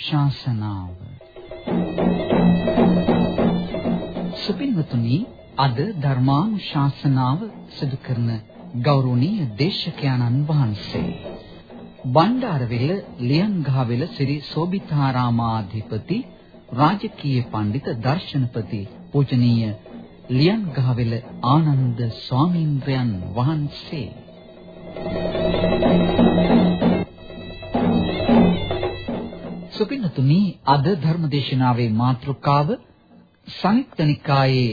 ධර්මානුශාසනාව සුපින්වතුනි අද ධර්මානුශාසනාව සිදු කරන ගෞරවනීය දේශකයන්න් වහන්සේ. බණ්ඩාරවෙල ලියන්ගහවෙල ශ්‍රී සෝබිතාරාමාධිපති රාජකීය පඬිත දර්ශනපති පූජනීය ලියන්ගහවෙල ආනන්ද ස්වාමීන්ද්‍රයන් වහන්සේ. සුපින්නතුනි අද ධර්මදේශනාවේ මාතෘකාව සංයුක්ත නිකායේ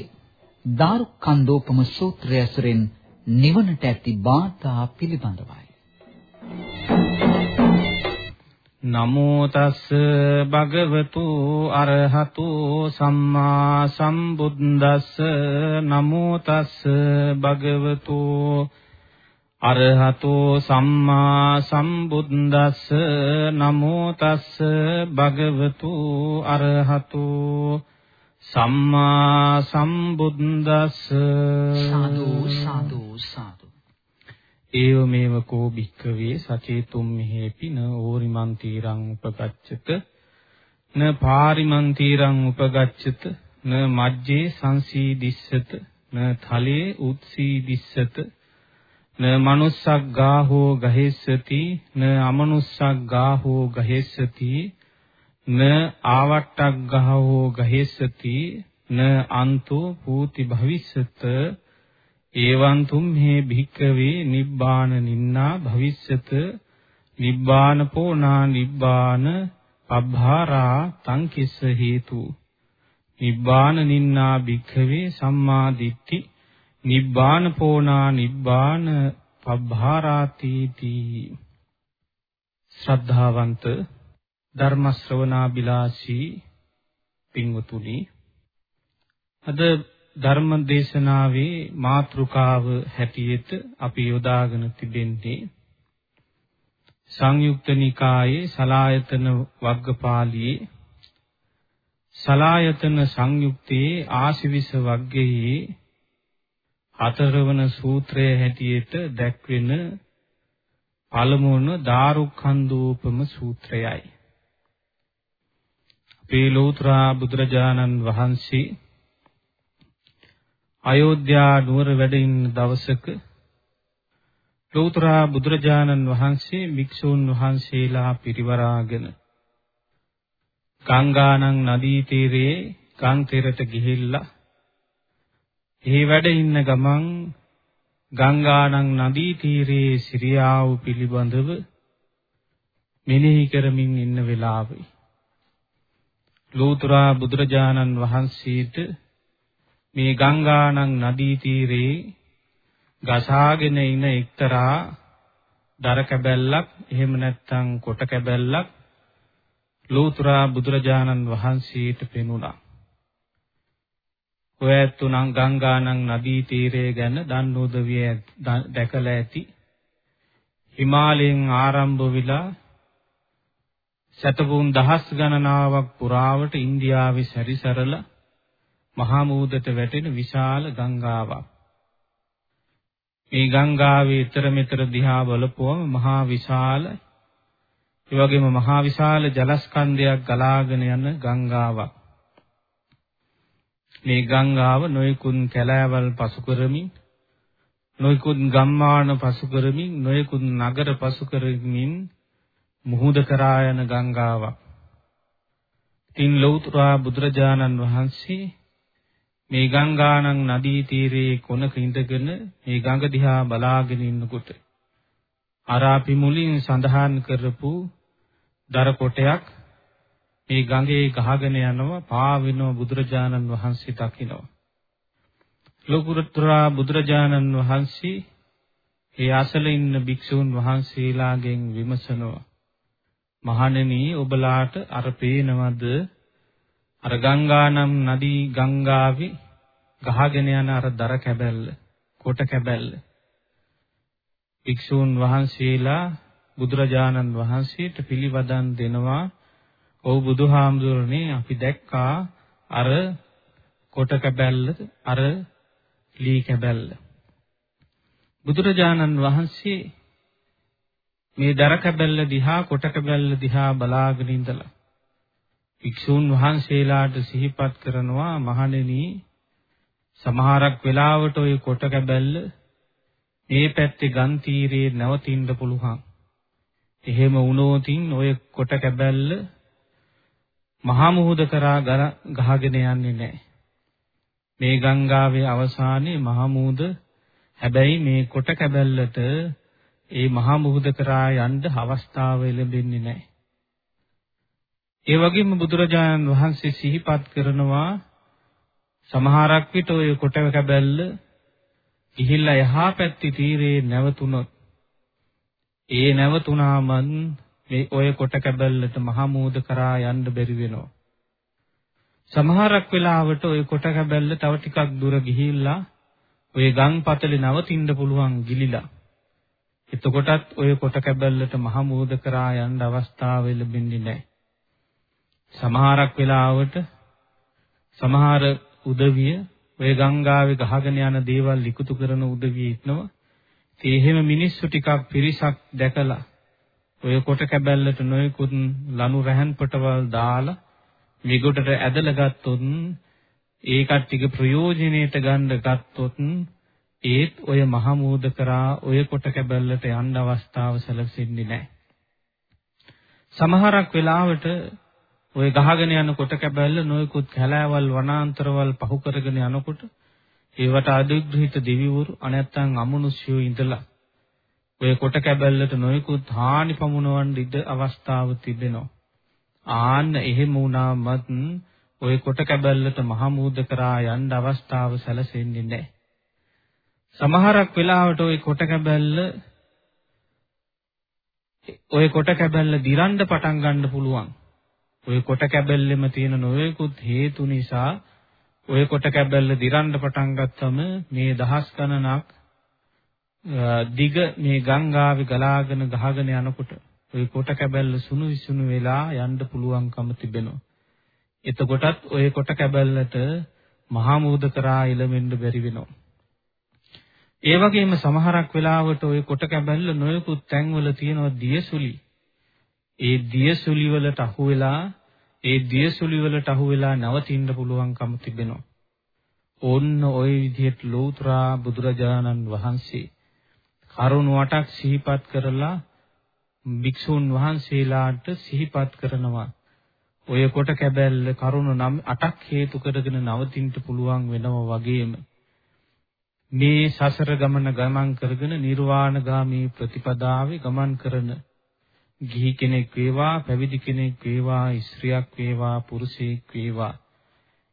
දාරුක්ඛන්දෝපම සූත්‍රය ඇසුරෙන් නිවනට ඇති බාධා පිළිබඳවයි. නමෝ තස් භගවතු අරහතු සම්මා සම්බුද්දස්ස නමෝ තස් භගවතු අරහතෝ සම්මා සම්බුද්දස්ස නමෝ තස්ස භගවතු අරහතෝ සම්මා සම්බුද්දස්ස සාදු සාදු සාදු. ඒව මේව කෝ භික්ඛවේ සචේතුම් මෙහෙපි න ඕරිමන්තිරං උපගච්ඡත න පාරිමන්තිරං උපගච්ඡත න මජ්ජේ සංසීදිස්සත න තලේ උත්සීදිස්සත න මනුස්සක් ගාහෝ ගහෙස්සති න අමනුස්සක් ගාහෝ ගහෙස්සති න ආවට්ටක් ගාහෝ ගහෙස්සති න අන්තෝ පූති භවිස්සත ඒවං තුම්හේ භික්කවේ නිබ්බාන නින්නා භවිස්සත නිබ්බාන පෝනා නිබ්බාන පබ්බාරා තං කිස්ස හේතු නිබ්බාන නින්නා භික්කවේ සම්මා දිට්ඨි නිබ්බාන පෝනා නිබ්බාන පබ්බාරාති තී. ශ්‍රද්ධාවන්ත ධර්ම ශ්‍රවණාබිලාසී පින්වතුනි අද ධර්ම දේශනාවේ මාතෘකාව හැටියට අපි යොදාගෙන තිබෙන්නේ සංයුක්ත නිකායේ සලායතන වග්ගපාළියේ සලායතන සංයුක්තයේ ආශිවිස වග්ගයේ හතරවන සූත්‍රයේ හැටියට දැක්වෙන පළමුවන දාරුක්ඛන්දෝපම සූත්‍රයයි. අපේ ලෝතර බුදුරජාණන් වහන්සේ අයෝධ්‍යා නුවර වැඩ ඉන්න දවසක ලෝතර බුදුරජාණන් වහන්සේ භික්ෂූන් වහන්සේලා පිරිවරාගෙන ගංගානං නදී තීරයේ ගං තෙරට ගිහිල්ලා එහි වැඩ ඉන්න ගමන් ගංගානං නදී තීරයේ සිරියාව පිළිබඳව මෙනෙහි කරමින් ඉන්න වෙලාවේ ලෝතුරා බුදුරජාණන් වහන්සේට මේ ගංගානං නදී තීරේ ගසාගෙන ඉන එක්තරා දර කැබැල්ලක් එහෙම නැත්නම් කොට කැබැල්ලක් ලෝතුරා බුදුරජාණන් වහන්සේට පෙනුණා. ඔය ඇතුණන් ගංගානං නදී තීරය ගැන දන් උදවිය දැකලා ඇති. හිමාලයෙන් ආරම්භ වෙලා සතපුන් දහස් ගණනාවක් පුරාවට ඉන්දියාවේ සැරිසරලා මහා මූදට වැටෙන විශාල ගංගාවක්. මේ ගංගාවේ ඊතර මෙතර දිහා බලපුවම මහා විශාල ඒ වගේම මහා විශාල ජලස්කන්ධයක් ගලාගෙන යන ගංගාවක්. මේ ගංගාව නොයෙකුත් කැලෑවල් පසු කරමින් නොයෙකුත් ගම්මාන පසු කරමින් නොයෙකුත් නගර පසු කරමින් මුහුද කරා යන ගංගාවක්. තින් ලෞතුරා බුදුරජාණන් වහන්සේ මේ ගංගානං නදී තීරයේ කොනක ඉඳගෙන මේ ගඟ දිහා බලාගෙන ඉන්නකොට අර අපි මුලින් සඳහන් කරපු දර කොටයක් මේ ගඟේ ගහගෙන යනවා පාවිනෝ බුදුරජාණන් වහන්සේ දකිනවා. ලෝකුරුත්‍රා බුදුරජාණන් වහන්සේ ඒ අසල ඉන්න භික්ෂූන් වහන්සේලාගෙන් විමසනවා. මහණෙනි ඔබලාට අර පේනවද අර ගංගානම් නදී ගංගාවේ ගහගෙන යන අර දර කැබැල්ල කොට කැබැල්ල භික්ෂූන් වහන්සේලා බුදුරජාණන් වහන්සේට පිළිවදන් දෙනවා ඔව් බුදුහාමුදුරනේ අපි දැක්කා අර කොට කැබැල්ල අර ලී කැබැල්ල බුදුරජාණන් වහන්සේ මේ දර කැබැල්ල දිහා කොට කැබැල්ල දිහා බලාගෙන ඉඳලා භික්ෂූන් වහන්සේලාට සිහිපත් කරනවා මහණෙනි සමහරක් වෙලාවට ওই කොට කැබැල්ල මේ පැත්තේ ගන් තීරේ නැවතින්න පුළුවන්. එහෙම වුණොතින් ওই කොට කැබැල්ල මහා මුහුද කරා ගහගෙන යන්නේ නැහැ. මේ ගංගාවේ අවසානයේ මහා මුහුද හැබැයි මේ කොට කැබැල්ලට ඒ මහා මුහුද කරා යන්න අවස්ථාව ලැබෙන්නේ නැහැ. ඒ වගේම බුදුරජාණන් වහන්සේ සිහිපත් කරනවා සමහරක් විට ඔය කොට කැබැල්ල ගිහිල්ලා එහා පැත්තේ තීරේ නැවතුනොත් ඒ නැවතුනාම මේ ඔය කොට කැබැල්ලට මහා මූද කරා යන්න බැරි වෙනවා. සමහරක් වෙලාවට ඔය කොට කැබැල්ල තව ටිකක් දුර ගිහිල්ලා ඔය ගම් පතලේ නවතින්න පුළුවන් ගිලිලා. එතකොටත් ඔය කොට කැබැල්ලට මහා මූද කරා යන්න අවස්ථාව ලැබෙන්නේ නැහැ. සමහරක් වෙලාවට සමහර උදවිය ඔය ගංගාවේ ගහගෙන යන දේවල් ඉක්තු කරන උදවිය ඉන්නවා. ඒ එහෙම මිනිස්සු ටිකක් පිරිසක් දැකලා ඔය කොට කැබැල්ලට නොයෙකුත් ලනු රැහන් පොටවල් දාලා මිගොඩට ඇදලා ගත්තොත් ඒ කට්ටියගේ ප්‍රයෝජනෙට ගන්න ගත්තොත් ඒත් ඔය මහමූද කරා ඔය කොට කැබැල්ලට යන්න අවස්ථාව සැලසෙන්නේ නැහැ. සමහරක් වෙලාවට ওই ගහගෙන යන කොට කැබැල්ල නොයෙකුත් කැලෑවල් වනාන්තරවල් පහු කරගෙන යනකොට ඒවට අධිග්‍රහිත දෙවිවරු අනැත්තන් අමනුෂ්‍යෝ ඉඳලා ඔය කොට කැබල්ලට නොයෙකුත් හානි පමුණවන් ඉඩ අවස්ථාව තිබෙනවා. ආන්න එහෙම වුණාමත් ඔය කොට කැබල්ලට මහමූද කරා යන්න අවස්ථාව සැලසෙන්නේ නැහැ. සමහරක් වෙලාවට ඔය කොට කැබල්ල ඔය කොට කැබල්ල දිරන්න පටන් ගන්න පුළුවන්. ඔය කොට කැබල්ලෙම තියෙන නොයෙකුත් හේතු නිසා ඔය කොට කැබල්ල දිරන්න පටන් ගත්තම මේ දහස් ගණනක් දිග මේ ගංගාවේ ගලාගෙන ගහගෙන යනකොට ওই කොට කැබැල්ල සුණු විසුණු වෙලා යන්න පුළුවන්කම තිබෙනවා. එතකොටත් ওই කොට කැබැල්ලට මහා මූද කරා ඉලෙමින්න බැරි වෙනවා. ඒ වගේම සමහරක් වෙලාවට ওই කොට කැබැල්ල නොයෙකුත් තැන්වල තියෙනවා දියසුලි. ඒ දියසුලි වලට අහු වෙලා ඒ දියසුලි වලට අහු වෙලා නවතින්න පුළුවන්කම තිබෙනවා. ඕන්න ওই විදිහට ලෝතුරා බුදුරජාණන් වහන්සේ කරුණ වටක් සිහිපත් කරලා භික්ෂුන් වහන්සේලාට සිහිපත් කරනවා. ඔය කොට කැබැල්ල කරුණ නම් 8ක් හේතු කරගෙන නවතින්න පුළුවන් වෙනවා වගේම මේ සසර ගමන ගමන් කරගෙන නිර්වාණගාමී ප්‍රතිපදාවේ ගමන් කරන ගිහි කෙනෙක් වේවා පැවිදි කෙනෙක් වේවා ස්ත්‍රියක් වේවා පුරුෂයෙක් වේවා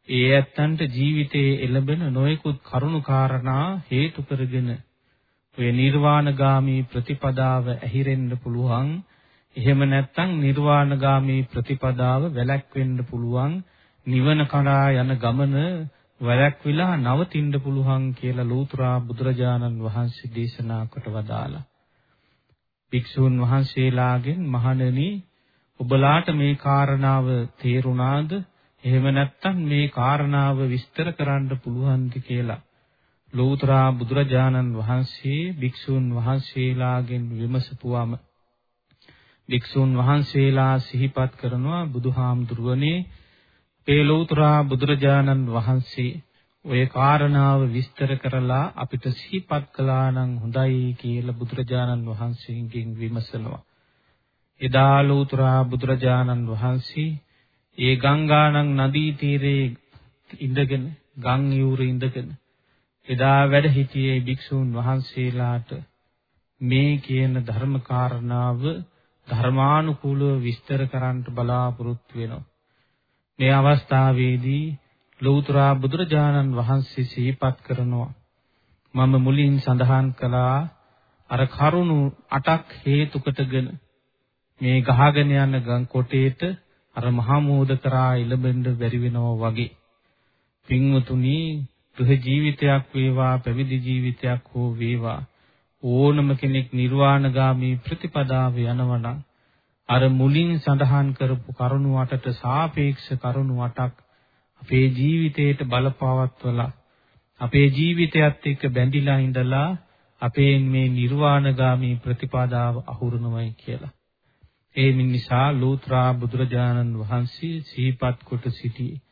ඒ ඇත්තන්ට ජීවිතයේ එළඹෙන නොයෙකුත් කරුණු කාරණා හේතු කරගෙන ඔය නිර්වාණගාමී ප්‍රතිපදාව ඇහිරෙන්න පුළුවන්. එහෙම නැත්නම් නිර්වාණගාමී ප්‍රතිපදාව වැළැක්වෙන්න පුළුවන්. නිවන කරා යන ගමන වැළැක්විලා නවතින්න පුළුවන් කියලා ලෝතුරා බුදුරජාණන් වහන්සේ දේශනා කොට වදාලා භික්ෂූන් වහන්සේලාගෙන් මහණෙනි ඔබලාට මේ කාරණාව තේරුණාද? එහෙම නැත්නම් මේ කාරණාව විස්තර කරන්න පුළුවන්ද කියලා. ලෝතර බුදුරජාණන් වහන්සේ භික්ෂූන් වහන්සේලාගෙන් විමසපුවම භික්ෂූන් වහන්සේලා සිහිපත් කරනවා බුදුහාමුදුරුවනේ ඒ ලෝතර බුදුරජාණන් වහන්සේ ඔය කාරණාව විස්තර කරලා අපිට සිහිපත් කළා නම් හොඳයි කියලා බුදුරජාණන් වහන්සේගෙන් විමසනවා. එදා ලෝතුරා බුදුරජාණන් වහන්සේ ඒ ගංගානම් නදී තීරයේ ඉඳගෙන ගම් යූරේ ඉඳගෙන එදා වැඩ සිටියේ භික්ෂූන් වහන්සේලාට මේ කියන ධර්ම කාරණාව ධර්මානුකූලව විස්තර කරන්න බලාපොරොත්තු වෙනවා. මේ අවස්ථාවේදී ලෞතර බුදුරජාණන් වහන්සේ සිහිපත් කරනවා මම මුලින් සඳහන් කළා අර කරුණු 8ක් හේතු කොටගෙන මේ ගහගෙන යන ගම් කොටේට අර මහා මෝද කරා ඉලබෙන්න බැරි වෙනවා වගේ පින්වතුනි ගෘහ ජීවිතයක් වේවා පැවිදි ජීවිතයක් හෝ වේවා ඕනම කෙනෙක් නිර්වාණගාමී ප්‍රතිපදාව යනවනම් අර මුලින් සඳහන් කරපු කරුණු 8ට සාපේක්ෂ කරුණු 8ක් අපේ ජීවිතයට බලපවත්වලා අපේ ජීවිතයත් එක්ක බැඳිලා ඉඳලා අපේ මේ නිර්වාණගාමී ප්‍රතිපදාව අහුරනවයි කියලා. ඒ නිසා ලෝත්‍රා බුදුරජාණන් වහන්සේ සිහිපත් කොට සිටියේ.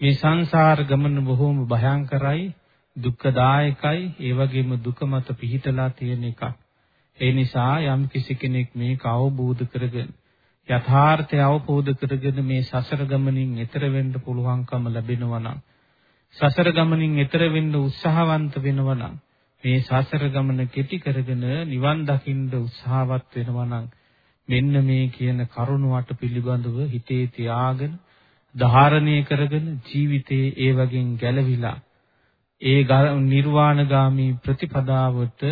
මේ සංසාර ගමන බොහෝම භයංකරයි, දුක්ඛදායකයි, ඒ වගේම දුක මත පිහිටලා තියෙන එකක්. ඒ නිසා යම් කිසි කෙනෙක් මේක අවබෝධ කරගෙන යථාර්ථය අවබෝධ කරගෙන මේ සසර ගමනින් එතර වෙන්න පුළුවන්කම ලැබෙනවා නම් සසර ගමනින් එතර වෙන්න උත්සාහවන්ත වෙනවා නම් මේ සසර ගමන කෙටි කරගෙන නිවන් දකින්න උත්සාහවත් වෙනවා නම් මෙන්න මේ කියන කරුණ වට පිළිබඳව හිතේ තියාගෙන ධාරණය කරගෙන ජීවිතේ ඒ වගේ ගැලවිලා ඒ නිර්වාණගාමී ප්‍රතිපදාවට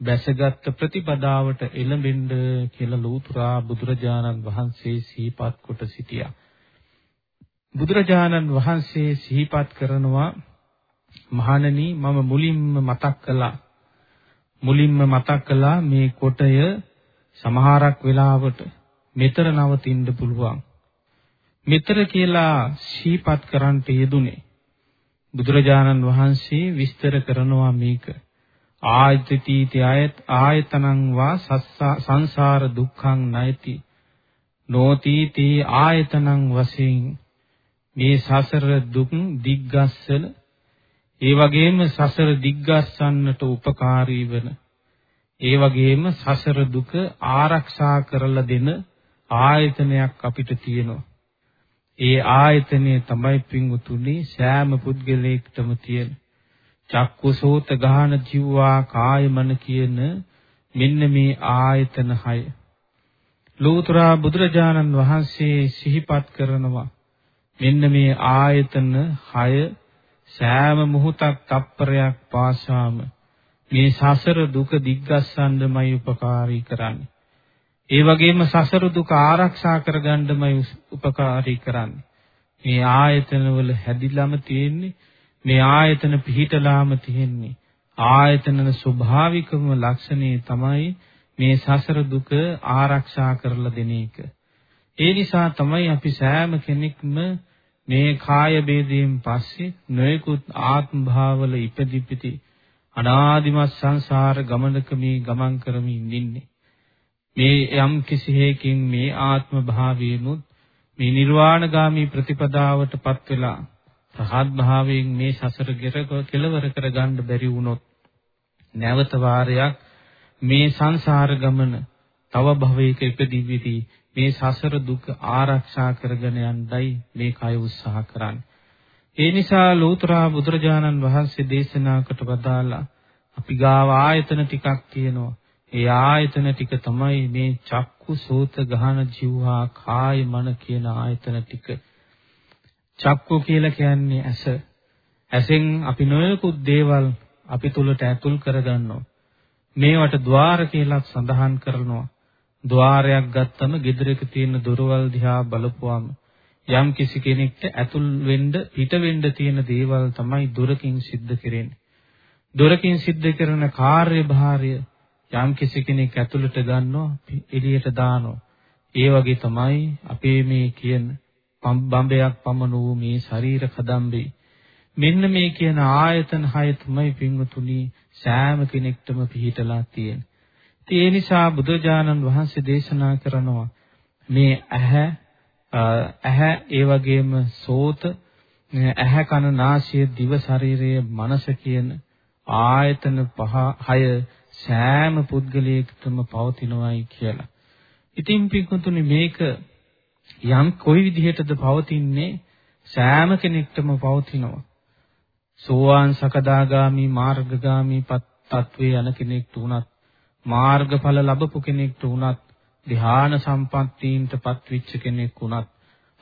බැසගත් ප්‍රතිපදාවට එළඹෙන්න කියලා ලෝතුරා බුදුරජාණන් වහන්සේ සිහිපත් කොට සිටියා. බුදුරජාණන් වහන්සේ සිහිපත් කරනවා මහණනි මම මුලින්ම මතක් කළා මුලින්ම මතක් කළා මේ කොටය සමහරක් වෙලාවට මෙතර නවතින්න පුළුවන් මෙතර කියලා සිහිපත් කරන්නට යෙදුනේ. බුදුරජාණන් වහන්සේ විස්තර කරනවා මේක. ආයතිතීති ආයත ආයතනං වා සංසාර දුක්ඛං නයති. නොතීති ආයතනං වශයෙන් මේ සසර දුක් දිග්ගස්සන ඒ වගේම සසර දිග්ගස්සන්නට උපකාරී වෙන ඒ වගේම සසර දුක ආරක්ෂා කරලා දෙන ආයතනයක් අපිට තියෙනවා. ඒ ආයතනය තමයි පිංගුතුනි සෑම පුද්ගලයෙක්ටම තියෙන. චක්කුසෝත ගාන ජීවා කාය මන කියන මෙන්න මේ ආයතන හය. ලෝතර බුදුරජාණන් වහන්සේ සිහිපත් කරනවා මෙන්න මේ ආයතන 6 සෑම මොහොතක් තප්පරයක් පාසාම මේ සසර දුක දිග්ගස්සන්නමයි උපකාරී කරන්නේ. ඒ වගේම සසර දුක ආරක්ෂා කරගන්නමයි උපකාරී කරන්නේ. මේ ආයතන වල හැදිලාම තියෙන්නේ මේ ආයතන පිහිටලාම තියෙන්නේ. ආයතනන ස්වභාවිකම ලක්ෂණේ තමයි මේ සසර දුක ආරක්ෂා කරලා දෙන එක. ඒ නිසා තමයි අපි සෑම කෙනෙක්ම මේ කාය ભેදයෙන් පස්සේ නොයෙකුත් ආත්ම භාවවල ඉපදිපිති අනාදිමත් සංසාර ගමනක මේ ගමන් කරමින් ඉන්නේ. මේ යම් කිසි හේකින් මේ ආත්ම භාවයෙමුත් මේ නිර්වාණගාමී ප්‍රතිපදාවටපත් වෙලා රහත් භාවයෙන් මේ සසර කෙලවර කරගන්න බැරි වුණොත් නැවත වාරයක් මේ සංසාර ගමන තව භවයක ඉපදිවිදී මේ සසර දුක ආරක්ෂා කරගෙන යන්නයි මේ කය උත්සාහ කරන්නේ. ඒ නිසා ලෝතර බුදුරජාණන් වහන්සේ දේශනා කොට වදාලා අපි ගාව ආයතන ටිකක් තියෙනවා. ඒ ආයතන ටික තමයි මේ චක්කු සෝත ගහන જીවහා කාය මන කියන ආයතන ටික. චක්කු කියලා කියන්නේ ඇස. ඇසෙන් අපි නොයෙකුත් දේවල් අපි තුලට ඇතුල් කරගන්නවා. මේවට ద్వාර කියලා සඳහන් කරනවා. ద్వාරයක් ගත්තම ගෙදරක තියෙන දොරවල් දිහා බලපුවාම යම් කිසි කෙනෙක්ට ඇතුල් වෙන්න පිට වෙන්න තියෙන දේවල් තමයි දොරකින් සිද්ධ කරන්නේ. දොරකින් සිද්ධ කරන කාර්යභාරය යම් කිසි කෙනෙක් ඇතුළට ගන්නවා එළියට දානවා. ඒ වගේ තමයි අපේ මේ කියන බම්බයක් පමණ වූ මේ ශරීර කදම්බේ මෙන්න මේ කියන ආයතන හය තමයි පින්වතුනි සෑම කෙනෙක්ටම පිහිටලා තියෙන්නේ. ඒ නිසා බුදුජානන් වහන්සේ දේශනා කරනවා මේ ඇහැ ඇහැ ඒ වගේම සෝත ඇහැ කන නාසය දිව ශරීරය මනස කියන ආයතන පහ හය සෑම පුද්ගලයෙකුටම පවතිනවායි කියලා. ඉතින් පිටුතුනි මේක යම් කොයි විදිහටද පවතින්නේ සෑම කෙනෙක්ටම පවතිනවා. සෝවාන් සකදාගාමි මාර්ගගාමි පත් තත්වේ යන කෙනෙක්ට උනත් මාර්ගඵල ලැබපු කෙනෙක්ට උනත් ධ්‍යාන සම්පත්තීන්ටපත් වෙච්ච කෙනෙක් උනත්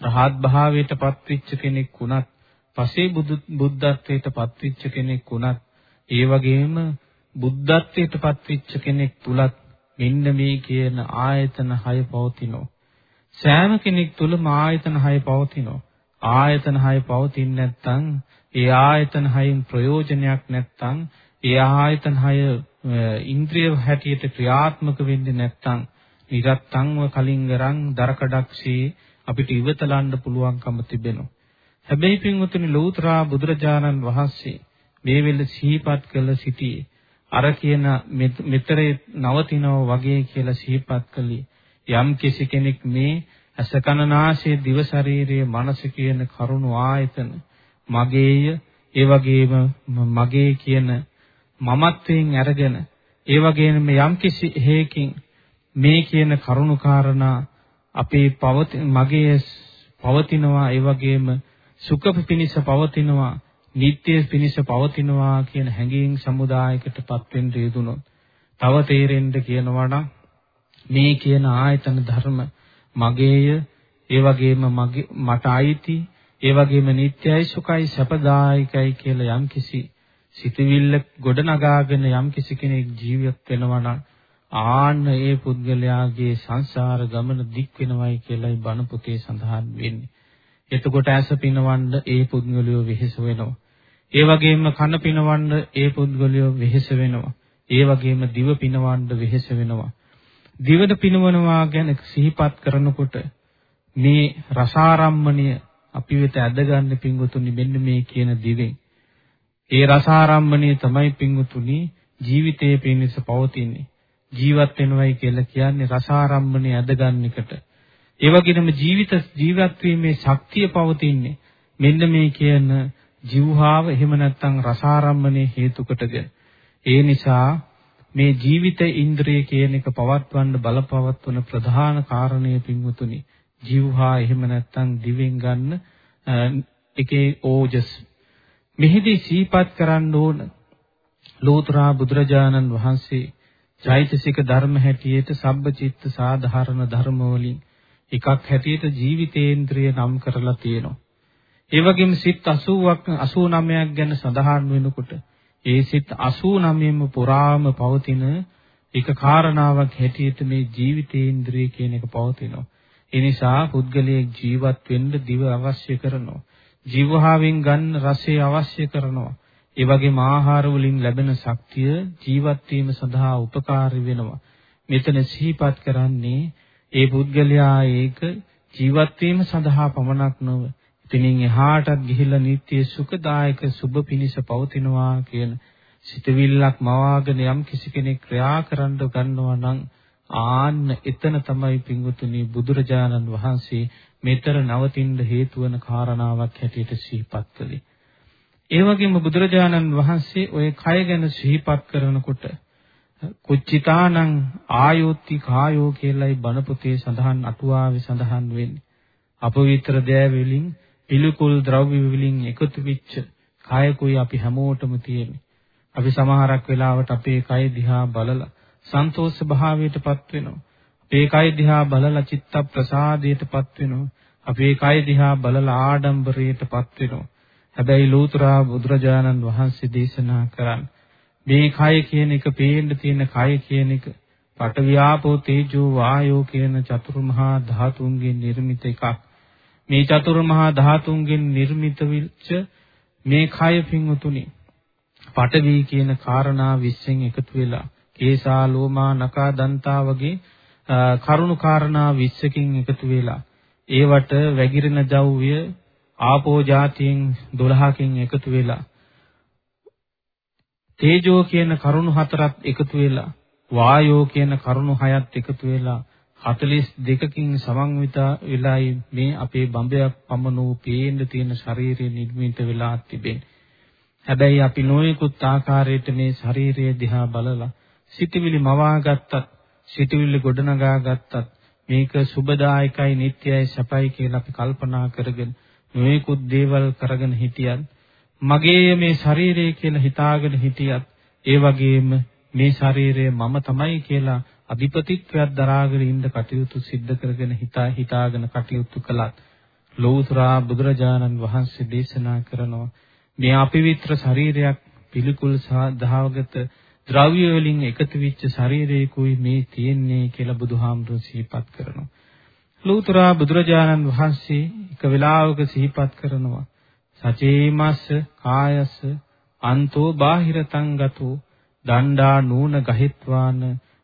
රහත් භාවයටපත් වෙච්ච කෙනෙක් උනත් පසේ බුද්ධත්වයටපත් වෙච්ච කෙනෙක් උනත් ඒ වගේම බුද්ධත්වයටපත් වෙච්ච කෙනෙක් තුලත් මෙන්න මේ කියන ආයතන හය පවතිනවා සෑම කෙනෙක් තුලම ආයතන හය පවතිනවා ආයතන හය පවතින්නේ නැත්නම් ඒ ආයතන හයින් ප්‍රයෝජනයක් නැත්නම් ඒ ආයතන හය ඉන්ද්‍රිය හැටියට ක්‍රියාත්මක වෙන්නේ නැත්නම් නිරත්තන්ව කලින් ගරන් දරකඩක්ෂී අපිට ඉවතලන්න පුළුවන්කම තිබෙනවා. හැබැයි පින්වතුනි ලෞතරා බුදුරජාණන් වහන්සේ මේ වෙල සිහිපත් කළ සිටියේ අර කියන මෙතරේ නවතිනව වගේ කියලා සිහිපත් කළේ. යම් කිසි කෙනෙක් මේ ඇස කන නාසය දිව ශරීරය මනස කියන කරුණු ආයතන මගේය ඒ වගේම මගේ කියන මමත්වයෙන් අරගෙන ඒ වගේම යම් කිසි හේකින් මේ කියන කරුණු කාරණා අපේ පවතින මගේ පවතිනවා ඒ වගේම සුඛ පිණිස පවතිනවා නිත්‍ය පිණිස පවතිනවා කියන හැඟීම් සමුදායකටපත් වෙන්න යෙදුනොත් තව තේරෙන්න කියනවා නම් මේ කියන ආයතන ධර්ම මගේය ඒ වගේම මගේ මට අයිති ඒ වගේම නිට්ටයයි සුඛයි සැපදායකයි කියලා යම්කිසි සිතවිල්ල ගොඩනගාගෙන යම්කිසි කෙනෙක් ජීවත් වෙනවා නම් ආන්න ඒ පුද්ගලයාගේ සංසාර ගමන දික් වෙනවයි කියලායි බණ පොතේ සඳහන් වෙන්නේ. එතකොට ඇස පිනවන්න ඒ පුද්ගලයෝ වෙහෙස වෙනවා. ඒ වගේම කන පිනවන්න ඒ පුද්ගලයෝ වෙහෙස වෙනවා. ඒ වගේම දිව පිනවන්න වෙහෙස වෙනවා. දිවද පිනවනවා ගැන සිහිපත් කරනකොට මේ රසාරම්මණය අපි වෙත ඇදගන්න පිංගුතුනි මෙන්න මේ කියන දිවෙන්. ඒ රසාරම්මණය තමයි පිංගුතුනි ජීවිතයේ පිණිස පවතින්නේ. ජීවත් වෙනවයි කියලා කියන්නේ රසාරම්මණය ඇදගන්න එකට. ඒ වගේම ජීවිත ජීවත් වීමේ ශක්තිය පවතින්නේ මෙන්න මේ කියන ජීවහාව එහෙම නැත්නම් රසාරම්මණය හේතු කොටගෙන. ඒ නිසා මේ ජීවිත ඉන්ද්‍රිය කියන එක පවත්වන්න බලපවත්වන ප්‍රධාන කාරණය පින්වතුනි ජීවහා එහෙම නැත්නම් දිවෙන් ගන්න එකේ ඕජස් මෙහිදී සීපත් කරන්න ඕන ලෝතරා බුදුරජාණන් වහන්සේ චෛතසික ධර්ම හැටියට සබ්බචිත්ත සාධාරණ ධර්ම වලින් එකක් හැටියට ජීවිතේන්ද්‍රිය නම් කරලා තියෙනවා. ඒ වගේම සිත් 80ක් 89ක් ගැන සඳහන් වෙනකොට ඒ සිත් 89ම පුරාම පවතින එක කාරණාවක් හැටියට මේ ජීවිතේන්ද්‍රිය කියන එක පවතිනවා. ඒ නිසා පුද්ගලයෙක් ජීවත් වෙන්න දිව අවශ්‍ය කරනවා. ජීවහාවෙන් ගන්න රසය අවශ්‍ය කරනවා. ඒ වගේම ආහාර වලින් ලැබෙන ශක්තිය ජීවත් වීම සඳහා උපකාරී වෙනවා. මෙතන සිහිපත් කරන්නේ ඒ පුද්ගලයා ඒක ජීවත් වීම සඳහා පමණක් නොව එතනින් එහාටත් ගිහිල්ලා නිත්‍ය සුඛදායක සුබ පිනිස පවතිනවා කියන සිතවිල්ලක් මවාගෙන යම් කිසි කෙනෙක් ක්‍රියා කරන්න ගන්නවා නම් ආන්න එතන තමයි පිංගුතුනි බුදුරජාණන් වහන්සේ මෙතර නවතින්න හේතු වන කාරණාවක් හැටියට සිහිපත් කළේ. ඒ වගේම බුදුරජාණන් වහන්සේ ඔය කය ගැන සිහිපත් කරනකොට කුච්චිතානං ආයෝත්ති කායෝ කියලායි බණ පොතේ සඳහන් අටුවාවේ සඳහන් වෙන්නේ. අපවිත්‍ර දෑවලින් පිළිකුල් ද්‍රව්‍ය වලින් එකතු වෙච්ච කායකුයි අපි හැමෝටම තියෙන්නේ. අපි සමහරක් වෙලාවට අපේ කය දිහා බලලා සන්තෝෂ භාවයටපත් වෙනවා. අපේ කය දිහා බලලා චිත්ත ප්‍රසාදයටපත් වෙනවා. අපේ කය දිහා බලලා ආඩම්බරයටපත් වෙනවා. හැබැයි ලෝතුරා බුදුරජාණන් වහන්සේ දේශනා කරන්නේ මේ කය කියන එක පේන්න තියෙන කය කියන එක පඨවියාපෝ තේජෝ වායෝ කියන චතුර්මහා ධාතුන්ගෙන් නිර්මිත එකක්. මේ චතුර්මහා ධාතුන්ගෙන් නිර්මිත විච්ච මේ කය පිංඋතුනි පඨවි කියන කාරණා 20න් එකතු වෙලා කේසා ලෝමා නකා දන්තා වගේ කරුණු කාරණා 20කින් එකතු වෙලා ඒවට වැగిරෙන ද්‍රව්‍ය ආපෝ જાතියෙන් 12කින් එකතු වෙලා තේජෝ කියන කරුණු හතරත් එකතු වෙලා වායෝ කියන කරුණු හයත් එකතු වෙලා 42කින් සමන්විත වෙලායි මේ අපේ බඹයක් පමණ වූ පේන්න තියෙන ශරීරය නිර්මිත වෙලා තිබෙන්නේ. හැබැයි අපි නොයෙකුත් ආකාරයට මේ ශරීරය දිහා බලලා සිතවිලි මවා ගත්තත් සිතවිලි ගොඩනගා ගත්තත් මේක සුබදායකයි නිට්ටයයි සපයි කියලා අපි කල්පනා කරගෙන නොයෙකුත් දේවල් කරගෙන හිටියත් මගේ මේ ශරීරය කියලා හිතාගෙන හිටියත් ඒ වගේම මේ ශරීරය මම තමයි කියලා අධිපතිත්වයක් දරාගෙන ඉන්න කටයුතු සිද්ධ කරගෙන හිතා හිතාගෙන කටයුතු කළත් ලෝතුරා බුදුරජාණන් වහන්සේ දේශනා කරනවා මේ අපවිත්‍ර ශරීරයක් පිළිකුල් සාධාවගත ද්‍රව්‍ය වලින් එකතු වෙච්ච ශරීරයකුයි මේ තියෙන්නේ කියලා බුදුහාමුදුරුවෝ සිහිපත් කරනවා. ලෝතුරා බුදුරජාණන් වහන්සේ එක වෙලාවක සිහිපත් කරනවා. සචේමස්ස කායස අන්තෝ බාහිරතං ගතෝ දණ්ඩා නූන ගහිත්වාන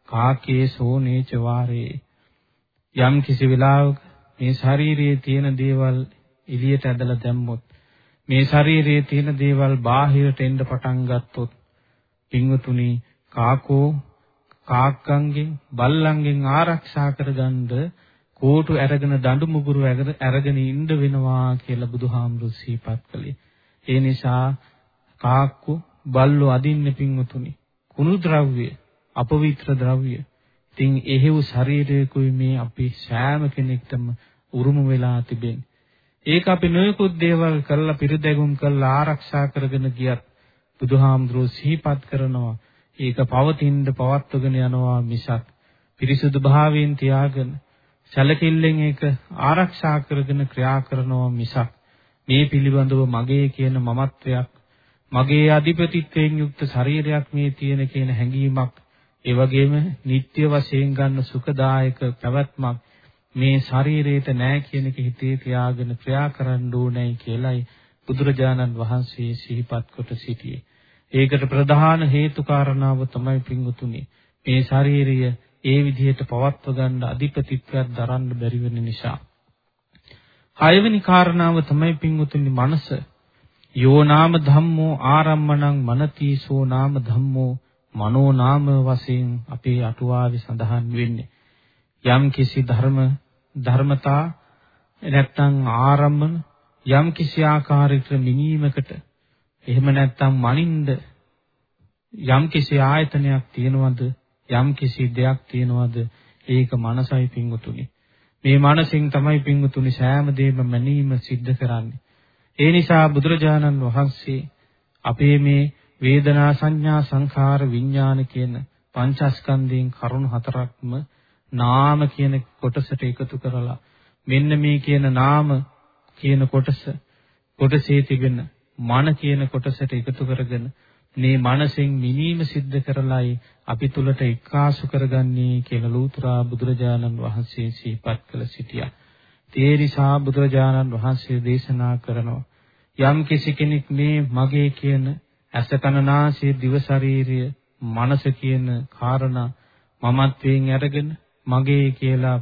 කාකේ සෝනේච වාරේ. යම් කිසි වෙලාවක මේ ශාරීරියේ තියෙන දේවල් එළියට ඇදලා දැම්මොත් මේ ශාරීරියේ තියෙන දේවල් බාහිරට එන්න පටන් ගත්තොත් පින්වතුනි කාකෝ කාක්කන්ගෙන් බල්ලන්ගෙන් ආරක්ෂා කරගන්න කෝටු අරගෙන දඬු මුගුරු අරගෙන ඉන්න වෙනවා කියලා බුදුහාමුදුරු සිහිපත් කළේ. ඒ නිසා කාක්කු බල්ලෝ අදින්න පින්වතුනි. කුණු ද්‍රව්‍ය, අපවිත්‍ර ද්‍රව්‍ය. ඉතින් එහෙව් ශරීරයකුයි මේ අපි සෑම කෙනෙක්ටම උරුම වෙලා තිබෙන්නේ. ඒක අපි නොයෙකුත් දේවල් කරලා පිරිදැගුම් කරලා ආරක්ෂා කරගෙන ගියත් බුදුහාමුදුරුවෝ සිහිපත් කරනවා ඒක පවතින්න පවත්වගෙන යනවා මිසක් පිරිසුදු භාවයෙන් තියාගෙන සැලකිල්ලෙන් ඒක ආරක්ෂා කරගෙන ක්‍රියා කරනවා මිසක් මේ පිළිබඳව මගේ කියන මමත්වයක් මගේ අධිපතිත්වයෙන් යුක්ත ශරීරයක් මේ තියෙන කියන හැඟීමක් ඒ වගේම නිත්‍ය වශයෙන් ගන්න සුඛදායක පැවැත්මක් මේ ශරීරයට නෑ කියන එක හිතේ තියාගෙන ක්‍රියා කරන්න ඕනයි කියලයි බුදුරජාණන් වහන්සේ සිහිපත් කොට සිටියේ. ඒකට ප්‍රධාන හේතු කාරණාව තමයි පිංගුතුනි මේ ශාරීරිය ඒ විදිහට පවත්ව ගන්න අධිපතිත්වයක් දරන්න බැරි වෙන නිසා. හයවෙනි කාරණාව තමයි පිංගුතුනි මනස. යෝ නාම ධම්මෝ ආරම්මණං මනති සෝ නාම ධම්මෝ මනෝ නාම වශයෙන් අපේ අටුවාවේ සඳහන් වෙන්නේ. යම් කිසි ධර්ම ධර්මතා නැත්තම් ආරම්මන යම් කිසි ආකාරයකට මිනීමකට එහෙම නැත්නම් මනින්ද යම් කිසි ආයතනයක් තියෙනවද යම් කිසි දෙයක් තියෙනවද ඒක මනසයි පිංගුතුනි. මේ මනසින් තමයි පිංගුතුනි සෑම දෙයක්ම මැනීම සිද්ධ කරන්නේ. ඒ නිසා බුදුරජාණන් වහන්සේ අපේ මේ වේදනා සංඥා සංඛාර විඥාන කියන පංචස්කන්ධයෙන් කරුණු හතරක්ම නාම කියන කොටසට එකතු කරලා මෙන්න මේ කියන නාම කියන කොටස කොටසේ තිබෙන මන කියන කොටසට එකතු කරගෙන මේ මනසෙන් මිනීම සිද්ධ කරලයි අපි තුලට එක්කාසු කරගන්නේ කියලා ලූතරා බුදුරජාණන් වහන්සේ සිහිපත් කළ සිටියා. ඒ නිසා බුදුරජාණන් වහන්සේ දේශනා කරනවා යම් කිසි කෙනෙක් මේ මගේ කියන ඇස කන නාසය දිව ශරීරය මනස කියන කාරණා මමත්වයෙන් අරගෙන මගේ කියලා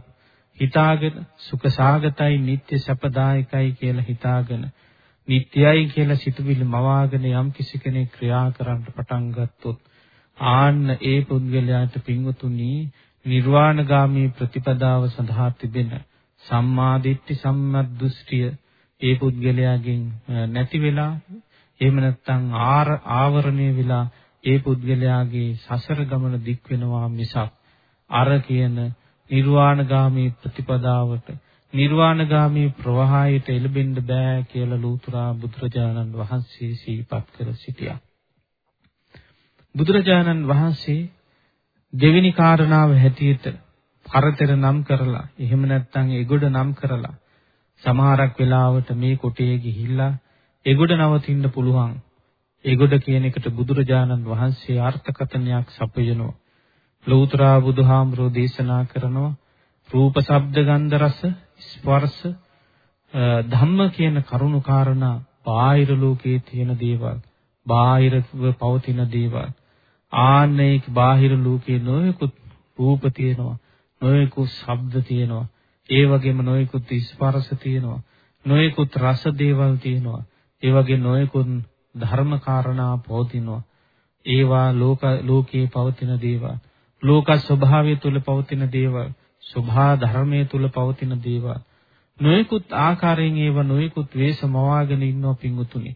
හිතාගෙන සුඛ සාගතයි නිත්‍ය සපදායකයි කියලා හිතාගෙන නිට්ටයයි කියලා සිතුවිලි මවාගෙන යම් කිසි කෙනෙක් ක්‍රියා කරන්න පටන් ගත්තොත් ආන්න ඒ පුද්ගලයාට පින්වතුනි නිර්වාණගාමී ප්‍රතිපදාව සඳහා තිබෙන සම්මා දිට්ඨි සම්මද්දෘෂ්ටිය ඒ පුද්ගලයාගෙන් නැති වෙලා එහෙම නැත්නම් ආවරණය වෙලා ඒ පුද්ගලයාගේ සසර ගමන දික් වෙනවා මිසක් අර කියන නිර්වාණගාමී ප්‍රතිපදාවට නිර්වාණගාමී ප්‍රවාහයට එළඹෙන්න බෑ කියලා ලූතුරා බුදුරජාණන් වහන්සේ සිහිපත් කර සිටියා. බුදුරජාණන් වහන්සේ දෙවෙනි කාරණාව හැටියට පරතර නම් කරලා එහෙම නැත්නම් එගොඩ නම් කරලා සමහරක් වෙලාවට මේ කොටේ ගිහිල්ලා එගොඩ නවතින්න පුළුවන්. එගොඩ කියන එකට බුදුරජාණන් වහන්සේ අර්ථකථනයක් සපයනවා. ලෞතර බුදුහාමරෝ දේශනා කරනවා රූප ශබ්ද ගන්ධ රස ස්පර්ශ ධම්ම කියන කරුණු කාරණා බාහිර ලෝකයේ තියෙන දේවල් බාහිරව පවතින දේවල්. ආන්නේක බාහිර ලෝකයේ නොයෙකුත් රූප තියෙනවා නොයෙකුත් ශබ්ද තියෙනවා. ඒ වගේම නොයෙකුත් ස්පර්ශ තියෙනවා. නොයෙකුත් රස දේවල් තියෙනවා. ඒ වගේ නොයෙකුත් ධර්ම කාරණා පවතිනවා. ඒවා ලෝක ලෝකයේ පවතින දේවල්. ලෝක ස්වභාවය තුළ පවතින දේවල්. සබහා ධර්මයේ තුල පවතින දේවල්. නොයෙකුත් ආකාරයෙන් ඒව නොයෙකුත් වේශ මවාගෙන ඉන්නවා පිංගුතුනි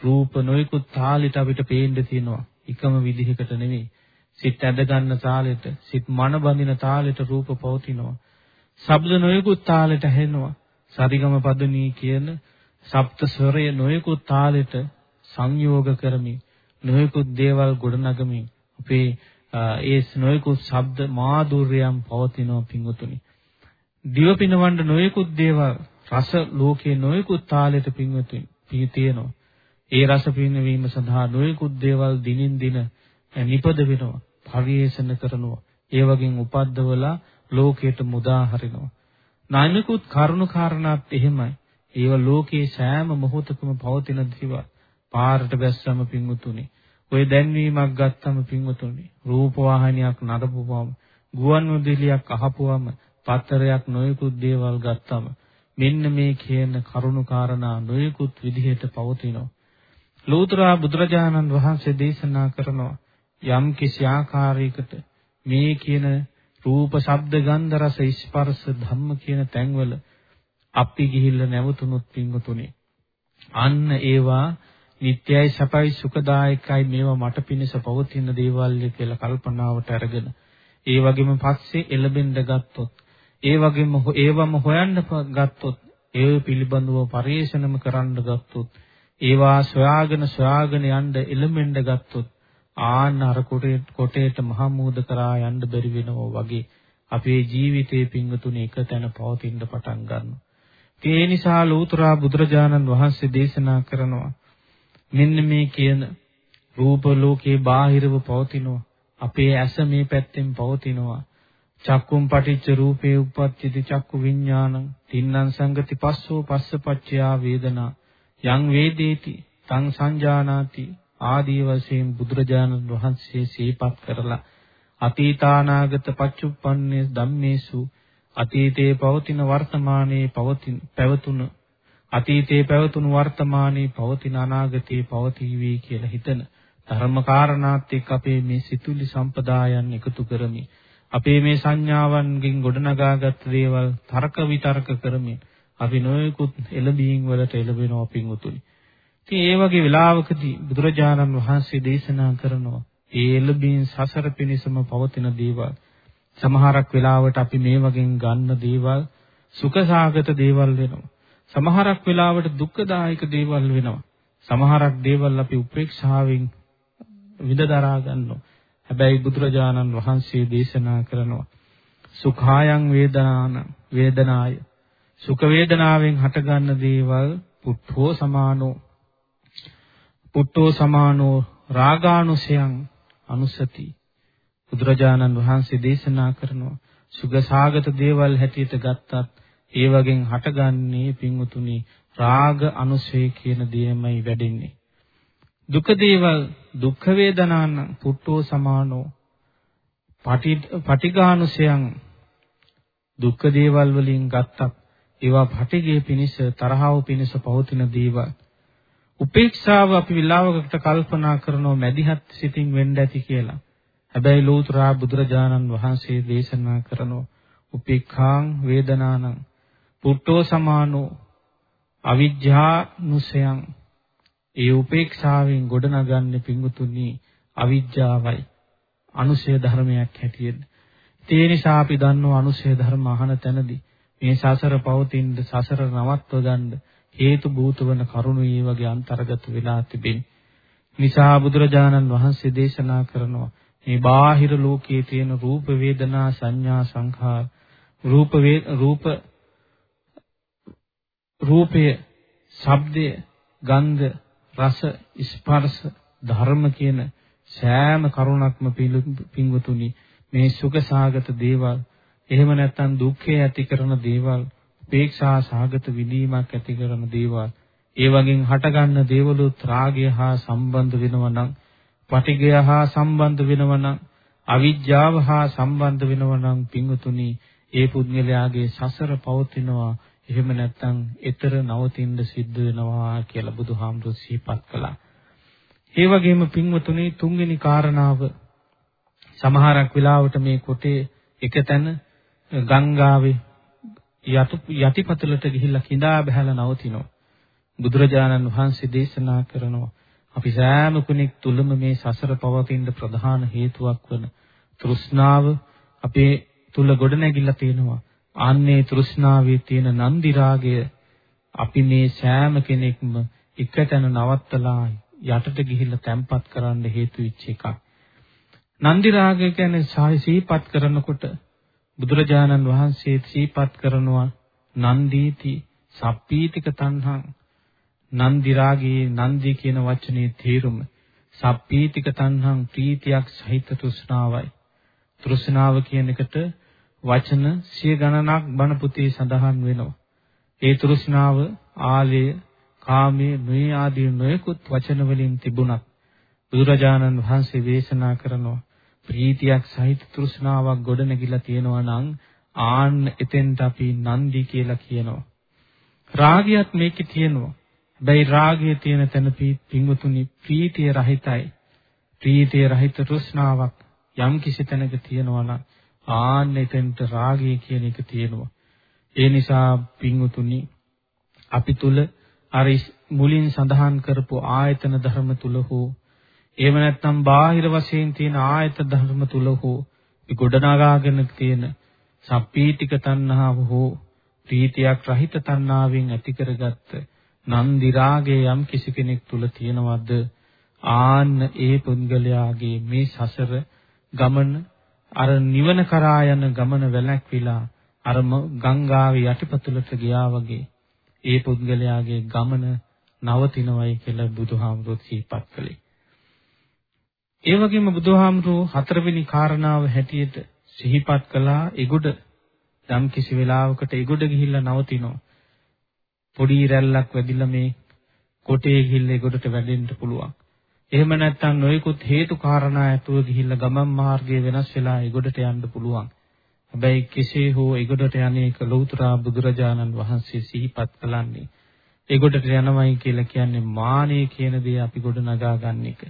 රූප නොයෙකුත් තාලෙට අපිට පේන්න තියෙනවා. එකම විදිහකට නෙවෙයි සිත් ඇද ගන්න තාලෙට සිත් මන බඳින තාලෙට රූප පවතිනවා. ශබ්ද නොයෙකුත් තාලෙට ඇහෙනවා. සරිගම පදනී කියන සප්ත ස්වරය නොයෙකුත් තාලෙට සංයෝග කරමින් නොයෙකුත් දේවල් ගොඩනගමින් අපේ ඒ නොයෙකුත් ශබ්ද මාధుර්යයන් පවතිනවා පිංගුතුනි. දිව පිනවන්න නොයෙකුත් දේවල් රස ලෝකේ නොයෙකුත් තාලෙට පිංගුතුනි තියෙනවා. ඒ රස පිනවීම සඳහා නොයෙකුත් දේවල් දිනින් දින නිපද වෙනවා. පරිේෂණ කරනවා. ඒ වගේන් උපද්දවලා ලෝකයට මුදා හරිනවා. නාමිකුත් කරුණු කාරණාත් එහෙමයි. ඒව ලෝකේ සෑම මොහොතකම පවතින දේවල්. පාරට බැස්සම පිංගුතුනි ඔය දැන්වීමක් ගත්තම පින්වතුනි රූප වාහනයක් නඩපුවම ගුවන් විදුලියක් අහපුවම පත්තරයක් නොයෙකුත් දේවල් ගත්තම මෙන්න මේ කියන කරුණු කාරණා නොයෙකුත් විදිහට පවතිනවා ලෝතර බුදුරජාණන් වහන්සේ දේශනා කරනවා යම් කිසි ආකාරයකට මේ කියන රූප, ශබ්ද, ගන්ධ, රස, ස්පර්ශ, ධම්ම කියන තැන්වල අපි ගිහිල්ලා නැවතුනොත් පින්වතුනි. අන්න ඒවා නිට්ටයයි සපයි සුඛදායකයි මේවා මට පිණිස පවතින දේවල් කියලා කල්පනාවට අරගෙන ඒ වගේම පස්සේ එළබෙන්න ගත්තොත් ඒ වගේම ඒවම හොයන්න ගත්තොත් ඒ පිළිබඳව පරිශනම කරන්න ගත්තොත් ඒවා සොයාගෙන සොයාගෙන යන්න එළඹෙන්න ගත්තොත් ආන්න අර කොටේට මහා මූද කරා යන්න බැරි වෙනවා වගේ අපේ ජීවිතයේ පිංගුතුනේ එක තැන පවතින්න පටන් ගන්නවා. ඒ නිසා ලෝතුරා බුදුරජාණන් වහන්සේ දේශනා කරනවා මෙන්න මේ කියන රූප ලෝකේ බාහිරව පවතිනවා. අපේ ඇස මේ පැත්තෙන් පවතිනවා. චක්කුම් පටිච්ච රූපේ උප්පත්තිති චක්කු විඥානං තින්නම් සංගති පස්සෝ පස්සපච්චයා වේදනා යං වේදේති තං සංජානාති ආදී වශයෙන් බුදුරජාණන් වහන්සේ සිහිපත් කරලා අතීතානාගත පච්චුප්පන්නේ ධම්මේසු අතීතේ පවතින වර්තමානයේ පවතින පැවතුන අතීතේ පැවතුණු වර්තමානයේ පවතින අනාගතයේ පවතිවි කියලා හිතන ධර්ම කාරණාත් එක්ක අපේ මේ සිතුලි සම්පදායන් එකතු කරමි. අපේ මේ සංඥාවන්ගෙන් ගොඩනගාගත් දේවල් තර්ක විතර්ක කරමින් අපි නොයෙකුත් එළඹීම් වලට එළඹෙනවා පිංුතුනි. ඉතින් ඒ වගේ වෙලාවකදී බුදුරජාණන් වහන්සේ දේශනා කරනවා ඒ එළඹීම් සසර පිණිසම පවතින දේවල් සමහරක් වෙලාවට අපි මේ වගේ ගන්න දේවල් සුඛසාගත දේවල් වෙනවා. සමහරක් වෙලාවට දුක්ඛදායක දේවල් වෙනවා. සමහරක් දේවල් අපි උපේක්ෂාවෙන් විඳ දරා ගන්නවා. හැබැයි බුදුරජාණන් වහන්සේ දේශනා කරනවා සුඛායන් වේදනාන වේදනාය සුඛ වේදනාවෙන් හටගන්න දේවල් පුට්ඨෝ සමානෝ පුට්ඨෝ සමානෝ රාගානුසයන් අනුසති බුදුරජාණන් වහන්සේ දේශනා කරනවා සුඛ සාගත දේවල් හැටියට ගත්තත් ඒ වගේ හටගන්නේ පින්වතුනි රාග අනුසය කියන දෙයමයි වැඩෙන්නේ. දුක දේවල් දුක්ඛ වේදනාන පුට්ටෝ සමානෝ පටිඝානුසයන් දුක්ඛ දේවල් වලින් ගත්තත් ඒවා පටිඝයේ පිනිස තරහව පිනිස පවතින දේවල් උපේක්ෂාව අපි විලාවකට කල්පනා කරනවා මැදිහත් සිතින් වෙන්න ඇති කියලා. හැබැයි ලෝතුරා බුදුරජාණන් වහන්සේ දේශනා කරනවා උපේක්ඛාං වේදනානං පුට්ටෝ සමානෝ අවිජ්ජානුසයං ඒ උපේක්ෂාවෙන් ගොඩනගන්නේ පිංගුතුනි අවිජ්ජාවයි. අනුසය ධර්මයක් හැටියෙද ඒ නිසා අපි දන්නවා අනුසය ධර්ම අහන තැනදී මේ සසර පවතින සසර නවත්ව ගන්න හේතු භූත වන කරුණු මේ වගේ අන්තර්ගත වෙලා තිබෙන්නේ නිසා බුදුරජාණන් වහන්සේ දේශනා කරනවා මේ බාහිර ලෝකයේ තියෙන රූප වේදනා සංඥා සංඛාර රූප රූප රූපය, ශබ්දය, ගන්ධ, රස, ස්පර්ශ, ධර්ම කියන සෑම කරුණක්ම පින්වතුනි මේ සුඛ සාගත දේවල් එහෙම නැත්නම් දුක්ඛය ඇති කරන දේවල් උපේක්ෂා සාගත විදීමක් ඇති කරන දේවල් ඒ වගේන් හටගන්න දේවලුත් රාගය හා සම්බන්ධ වෙනවා නම් පටිඝය හා සම්බන්ධ වෙනවා නම් අවිජ්ජාව හා සම්බන්ධ වෙනවා නම් පින්වතුනි ඒ පුද්ගලයාගේ සසර පවතිනවා එහෙම නැත්නම් ඊතර නවතින්න සිද්ධ වෙනවා කියලා බුදුහාමුදුරු සිහිපත් කළා. ඒ වගේම පින්වතුනි තුන්වෙනි කාරණාව සමහරක් වෙලාවට මේ කොටේ එකතැන ගංගාවේ යතු යටිපතුලට ගිහිල්ලා කිඳා බහැලා නවතිනවා. බුදුරජාණන් වහන්සේ දේශනා කරනවා අපි සෑම කෙනෙක් තුලම මේ සසර පවතින ප්‍රධාන හේතුවක් වන තෘෂ්ණාව අපේ තුල ගොඩනැගිලා තියෙනවා. ආන්නේ තෘෂ්ණාවේ තියෙන නන්දි රාගය අපි මේ සෑම කෙනෙක්ම එකතැන නවත්තලා යටට ගිහිල්ලා තැම්පත් කරන්න හේතු වෙච්ච එකක්. නන්දි රාගය කියන්නේ සාහිසීපත් කරනකොට බුදුරජාණන් වහන්සේ සීපත් කරනවා නන්දීති සප්පීතික තණ්හං නන්දි රාගයේ නන්දි කියන වචනේ තේරුම සප්පීතික තණ්හං ප්‍රීතියක් සහිත තෘෂ්ණාවයි. තෘෂ්ණාව කියන එකට වචන සිය ගණනක් බණ පුතේ සඳහන් වෙනවා. ඒ තෘෂ්ණාව ආලය කාමයේ මේ ආදී නොයෙකුත් වචන වලින් තිබුණත් බුදුරජාණන් වහන්සේ දේශනා කරනවා ප්‍රීතියක් සහිත තෘෂ්ණාවක් ගොඩනැගිලා තියෙනවා නම් ආන්න එතෙන්ට අපි නන්දි කියලා කියනවා. රාගයත් මේකේ තියෙනවා. හැබැයි රාගයේ තියෙන තැන පිංගුතුනි ප්‍රීතිය රහිතයි. ප්‍රීතිය රහිත තෘෂ්ණාවක් යම් කිසි තැනක තියෙනවා නම් ආන්න එතෙන්ට රාගය කියන එක තියෙනවා. ඒ නිසා පින්වතුනි අපි තුල අර මුලින් සඳහන් කරපු ආයතන ධර්ම තුල හෝ එහෙම නැත්නම් බාහිර වශයෙන් තියෙන ආයත ධර්ම තුල හෝ ගොඩනගාගෙන තියෙන සප්පීතික තණ්හාව හෝ ප්‍රීතියක් රහිත තණ්හාවෙන් ඇති කරගත්ත නන්දි රාගය යම් කිසි කෙනෙක් තුල තියෙනවද ආන්න ඒ පුද්ගලයාගේ මේ සසර ගමන අර නිවන කරා යන ගමන වැළැක්විලා අර ගංගාවේ යටිපතුලට ගියා වගේ ඒ පුද්ගලයාගේ ගමන නවතිනවයි කියලා බුදුහාමුදුරුවෝ සිහිපත් කළේ. ඒ වගේම බුදුහාමුදුරුවෝ හතරවෙනි කාරණාව හැටියට සිහිපත් කළා එගොඩ යම් කිසි වෙලාවකට එගොඩ ගිහිල්ලා නවතිනවා. පොඩි රැල්ලක් වැදිලා මේ කොටේ ගිහිල්ලා එගොඩට වැඩෙන්න පුළුවන්. එහෙම නැත්නම් නොයෙකුත් හේතු කාරණා ඇතුව ගිහිල්ලා ගමන් මාර්ගය වෙනස් වෙලා එගොඩට යන්න පුළුවන්. හැබැයි කෙසේ හෝ ඒගොඩට යන්නේක ලෞතර බුදුරජාණන් වහන්සේ සිහිපත් කළන්නේ. ඒගොඩට යනවයි කියලා කියන්නේ මානෙ කියන දේ අපි ගොඩ නගා ගන්න එක.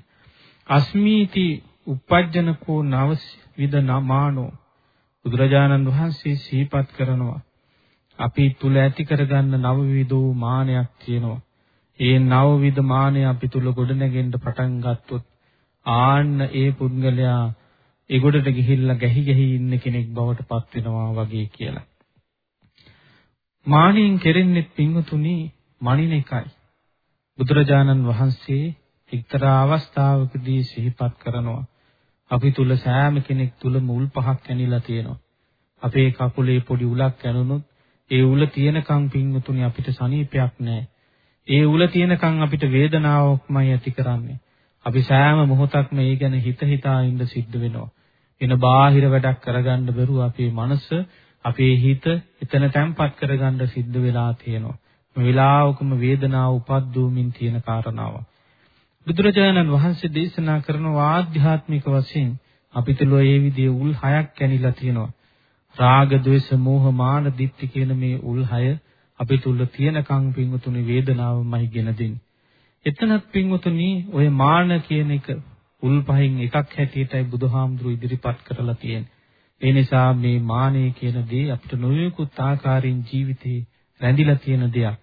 අස්මීති uppajjanako නව විද නමානෝ බුදුරජාණන් වහන්සේ සිහිපත් කරනවා. අපි තුල ඇති කරගන්න නව විදෝ මානයක් තියෙනවා. ඒ නව විද මානය අපි තුල ගොඩනගෙන්න පටන් ගත්තොත් ආන්න ඒ පුද්ගලයා ඒගොඩට ගිහිල්ලා ගැහි ගැහි ඉන්න කෙනෙක් බවට පත් වෙනවා වගේ කියලා. මානින් කෙරෙන්නේ පිංගුතුනි මනින එකයි. බුදුරජාණන් වහන්සේ එක්තරා අවස්ථාවකදී සිහිපත් කරනවා අපි තුල සෑම කෙනෙක් තුල මුල් පහක් කැනිලා තියෙනවා. අපේ කකුලේ පොඩි උලක් කැණුනොත් ඒ උල තියෙනකන් පිංගුතුනි අපිට සනීපයක් නැහැ. ඒ උල තියෙනකන් අපිට වේදනාවක්මයි ඇති කරන්නේ. අපි සෑම මොහොතක්ම ඒ ගැන හිත හිතා ඉඳ සිද්ධ වෙනවා. වෙන බාහිර වැඩක් කරගන්න බැරුව අපේ මනස අපේ හිත එතන තැම්පත් කරගන්න සිද්ධ වෙලා තියෙනවා. මේ වෙලාවකම වේදනාව උපද්දූමින් තියෙන කාරණාව. බුදුරජාණන් වහන්සේ දේශනා කරන ආධ්‍යාත්මික වශයෙන් අපිට ලෝ ඒ විදිහේ උල් හයක් කැනිලා තියෙනවා. රාග, ద్వේෂ, මෝහ, මාන, දිත්‍ති කියන මේ උල් හය අපි තුල තියෙනකන් පින්වතුනි වේදනාවමයි ගෙන දෙන්නේ. එතනත් පින්වතුනි ඔය මාන කියන එක උල් පහෙන් එකක් හැටියටයි බුදුහාමුදුරු ඉදිරිපත් කරලා තියෙන්නේ. ඒ නිසා මේ මානෙ කියන දේ අපිට නොයෙකුත් ආකාරයෙන් ජීවිතේ රැඳිලා තියෙන දෙයක්.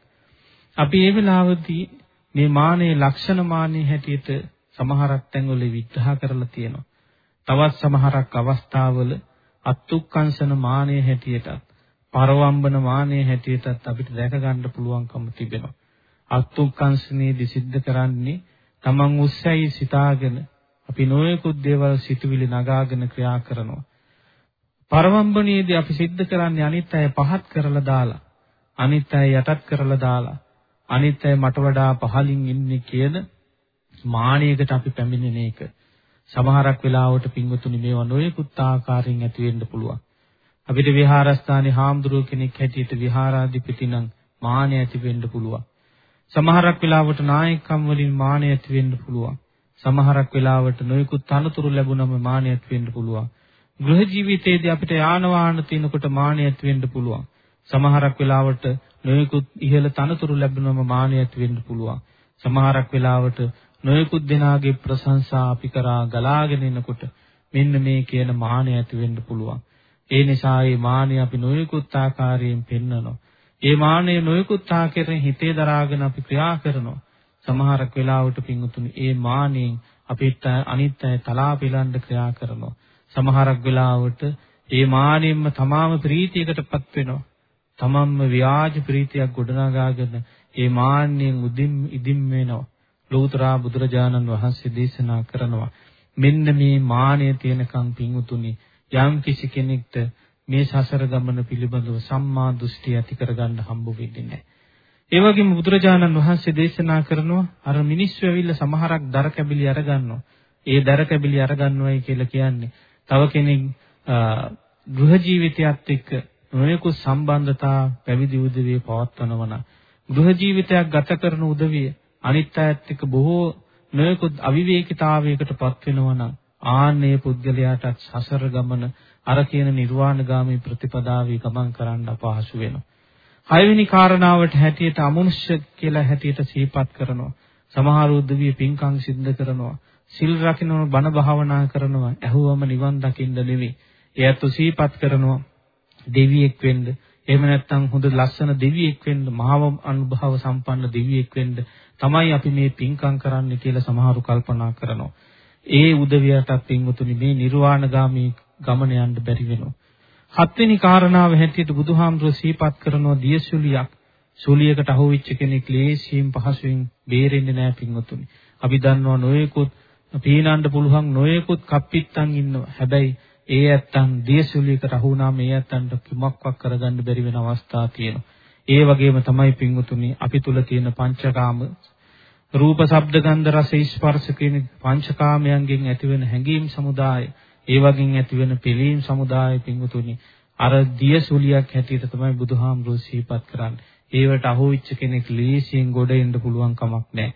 අපි ඒ වෙලාවදී මේ මානෙ ලක්ෂණ මානෙ හැටියට සමහරක් තැන්වල විග්‍රහ කරලා තියෙනවා. තවත් සමහරක් අවස්ථාවල අත්ුක්කංශන මානෙ හැටියටත් පරවම්බන මානෙ හැටියටත් අපිට දැක ගන්න පුළුවන්කම තිබෙනවා. අත්ුක්කංශනේදී සිද්ධ කරන්නේ තමන් උස්සයි සිතාගෙන අපි නොයෙකුත් දේවල් සිතුවිලි නගාගෙන ක්‍රියා කරනවා. පරවම්බණයේදී අපි සිද්ධ කරන්නේ අනිත් අය පහත් කරලා දාලා, අනිත් අය යටත් කරලා දාලා, අනිත් අය මට වඩා පහලින් ඉන්නේ කියන මානයකට අපි පැමිණෙන එක. සමහරක් වෙලාවට පින්වතුනි මේවා නොයෙකුත් ආකාරයෙන් ඇති වෙන්න පුළුවන්. අපිට විහාරස්ථානයේ හාමුදුරුව කෙනෙක් හැටියට විහාරාධිපති නම් මානය ඇති වෙන්න පුළුවන්. සමහරක් වෙලාවට නායකම් වලින් මානය ඇති වෙන්න පුළුවන්. සමහරක් වෙලාවට නොයෙකුත් තනතුරු ලැබුණම මාන්නයක් වෙන්න පුළුවන්. ගෘහ ජීවිතයේදී අපිට යාන වාහන තිනකොට මාන්නයක් වෙන්න පුළුවන්. සමහරක් වෙලාවට නොයෙකුත් ඉහළ තනතුරු ලැබුණම මාන්නයක් වෙන්න පුළුවන්. සමහරක් වෙලාවට නොයෙකුත් දෙනාගේ ප්‍රශංසා අපි කරා ගලාගෙන එනකොට මෙන්න මේ කියන මාන්නය ඇති වෙන්න පුළුවන්. ඒ නිසා මේ මාන්නය අපි නොයෙකුත් ආකාරයෙන් පෙන්වනවා. ඒ මාන්නය නොයෙකුත් ආකාරයෙන් හිතේ දරාගෙන අපි ක්‍රියා කරනවා. සමහරක් වෙලාවට පිංගුතුනි ඒ මානෙන් අපිට අනිත් අය තලා පිළඳ ක්‍රියා කරනවා. සමහරක් වෙලාවට ඒ මානෙන්ම තමාම ප්‍රීතියකටපත් වෙනවා. තමන්ම ව්‍යාජ ප්‍රීතියක් ගොඩනගාගෙන ඒ මාන්නෙන් උදින් ඉදින් වෙනවා. ලෞතර බුදුරජාණන් වහන්සේ දේශනා කරනවා. මෙන්න මේ මානය තියෙනකම් පිංගුතුනි යම් කිසි කෙනෙක්ට මේ සසර ගමන පිළිබඳව සම්මා දෘෂ්ටි ඇති කරගන්න හම්බ වෙන්නේ නැහැ. ඒ වගේම බුදුරජාණන් වහන්සේ දේශනා කරනවා අර මිනිස්සු ඇවිල්ලා සමහරක් දර කැබිලි අරගන්නවා. ඒ දර කැබිලි අරගන්නවයි කියලා කියන්නේ තව කෙනෙක් ගෘහ ජීවිතයත් එක්ක නොයෙකුත් සම්බන්ධතා පැවිදි උදවිය පවත්වනවා නම් ගෘහ ජීවිතයක් ගත කරන උදවිය අනිත් අයත් එක්ක බොහෝ නොයෙකුත් අවිවේකීතාවයකටපත් වෙනවා නම් ආන්නේ පුද්ගලයාට සසර ගමන අර කියන නිර්වාණගාමී ප්‍රතිපදාවේ ගමන් කරන්න අපහසු වෙනවා. හයවෙනි කාරණාවට හැටියට අමනුෂ්‍ය කියලා හැටියට සිහිපත් කරනවා. සමහර උද්දවිය පින්කම් සිද්ධ කරනවා. සිල් රකින්නව බණ භාවනා කරනවා ඇහුවම නිවන් දකින්න නෙවෙයි. එයත් සීපත් කරනවා දෙවියෙක් වෙන්න. එහෙම නැත්නම් හොඳ ලස්සන දෙවියෙක් වෙන්න, මහව අනුභව සම්පන්න දෙවියෙක් වෙන්න තමයි අපි මේ පින්කම් කරන්න කියලා සමහරු කල්පනා කරනවා. ඒ උදවියටත් පින්වතුනි මේ නිර්වාණගාමී ගමන යන්න බැරි වෙනවා. හත්වෙනි කාරණාව හැටියට බුදුහාමුදුරුවෝ සීපත් කරනවා දියසුලියක්. සුලියකට අහුවෙච්ච කෙනෙක් ලේසියෙන් පහසුවෙන් බේරෙන්නේ නැහැ පින්වතුනි. අපි දන්නවා නොයෙකුත් පීනන්න පුළුවන් නොයෙකුත් කප්පිත්තන් ඉන්නවා. හැබැයි ඒ ඇත්තන් දියසුලියකට අහු වුණාම ඒ ඇත්තන්ට කිමක්වක් කරගන්න බැරි වෙන අවස්ථා තියෙනවා. ඒ වගේම තමයි පින්වතුනි අපි තුල තියෙන පංචකාම රූප, ශබ්ද, ගන්ධ, රස, ස්පර්ශ කියන පංචකාමයන්ගෙන් ඇතිවෙන හැඟීම් සමුදාය, ඒ වගේන් ඇතිවෙන පිළීම් සමුදාය පින්වතුනි අර දියසුලියක් හැටියට තමයි බුදුහාමුදුරුවෝ සිහිපත් කරන්නේ. ඒවට අහුවෙච්ච කෙනෙක් ලීසියෙන් ගොඩ එන්න පුළුවන් කමක් නැහැ.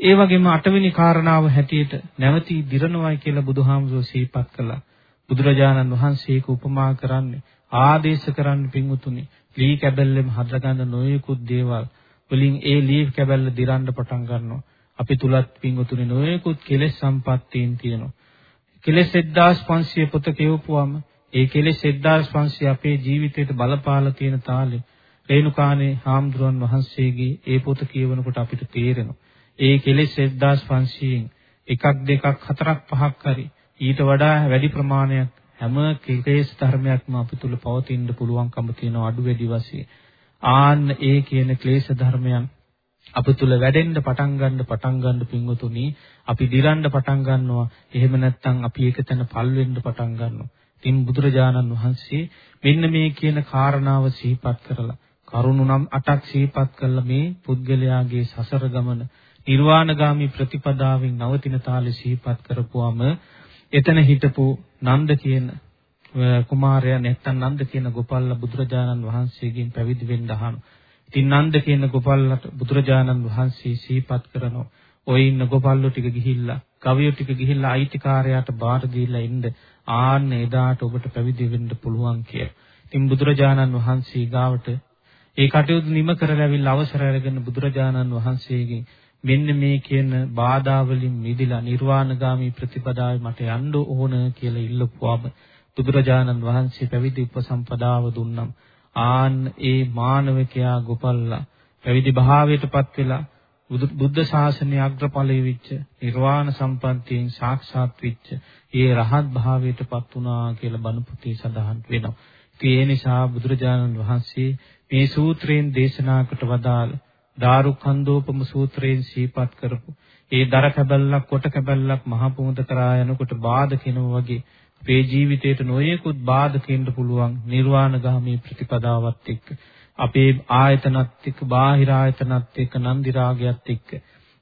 ඒ වගේම අටවෙනි කාරණාව හැටියට නැවතී දිරනවයි කියලා බුදුහාමුදුරුවෝ සිහිපත් කළා. බුදුරජාණන් වහන්සේක උපමා කරන්නේ ආදේශ කරන්න පිංුතුනි ලී කැබැල්ලෙම හදගන්න නොයෙකුත් දේවල් වලින් ඒ ලී කැබැල්ල දිරන්න පටන් ගන්නවා. අපි තුලත් පිංුතුනි නොයෙකුත් කෙලෙස් සම්පත්තීන් තියෙනවා. කෙලෙස් 1500 පොත කියවපුවම ඒ කෙලෙස් 1500 අපේ ජීවිතයට බලපාලා තියෙන තාලේ රේණුකානේ හාමුදුරන් වහන්සේගේ ඒ පොත කියවනකොට අපිට තේරෙනවා. ඒ කෙලෙස් 1500න් එකක් දෙකක් හතරක් පහක් හරි ඊට වඩා වැඩි ප්‍රමාණයක් හැම කෙලෙස් ධර්මයක්ම අපි තුල පවතින්න පුළුවන්කම තියෙන අඩු වැඩි වශයෙන්. ආන්න ඒ කියන ක්ලේශ ධර්මයන් අප තුල වැඩෙන්න පටන් ගන්න පටන් ගන්න පින්වතුනි අපි දිරන්න පටන් ගන්නවා. එහෙම නැත්නම් අපි එකතැන පල් වෙන්න පටන් ගන්නවා. ඉතින් බුදුරජාණන් වහන්සේ මෙන්න මේ කියන කාරණාව සිහිපත් කරලා කරුණු නම් අටක් සිහිපත් කළ මේ පුද්ගලයාගේ සසර ගමන නිර්වාණගාමි ප්‍රතිපදාවෙන් නවතින තාලෙ සිහිපත් කරපුවම එතන හිටපු නන්ද කියන කුමාරයා නැත්තම් නන්ද කියන ගෝපල්ල බුදුරජාණන් වහන්සේගෙන් පැවිදි වෙන්න අහනවා. ඉතින් නන්ද කියන ගෝපල්ලට බුදුරජාණන් වහන්සේ සිහිපත් කරනවා. ඔය ඉන්න ගෝපල්ලෝ ටික ගිහිල්ලා, කවියෝ ටික ගිහිල්ලා අයිතිකාරයාට බාර දීලා ඉන්න ආන්න එදාට ඔබට පැවිදි වෙන්න පුළුවන් කියලා. ඉතින් බුදුරජාණන් වහන්සේ ගාවට ඒ කටයුතු නිම කරලා ඇවිල්ලා අවසර අරගෙන බුදුරජාණන් වහන්සේගෙන් මෙන්න මේ කියන බාධා වලින් මිදිලා නිර්වාණගාමී ප්‍රතිපදාවේ මට යන්න ඕන කියලා ඉල්ලපුවාම බුදුරජාණන් වහන්සේ පැවිදි උපසම්පදාව දුන්නම් ආන් ඒ මානවකයා ගොපල්ලා පැවිදි භාවයටපත් වෙලා බුද්ධ ශාසනයේ අග්‍රඵලයේ විච්ච නිර්වාණ සම්පන්තියෙන් සාක්ෂාත් වෙච්ච ඒ රහත් භාවයටපත් වුණා කියලා බණ පොතේ සඳහන් වෙනවා. ඒ නිසා බුදුරජාණන් වහන්සේ මේ සූත්‍රයෙන් දේශනා කොට වදාළ දාරුකන්දෝපම සූත්‍රයෙන් සීපත් කරපු ඒ දර කැබල්ලක් කොට කැබල්ලක් මහ පුමුද කරා යනකොට බාධකිනව වගේ අපේ ජීවිතේට නොයෙකුත් බාධකින්න පුළුවන් නිර්වාණගාමී ප්‍රතිපදාවත් එක්ක. අපේ ආයතනත් එක්ක බාහිර ආයතනත් එක්ක නන්දි රාගයත් එක්ක.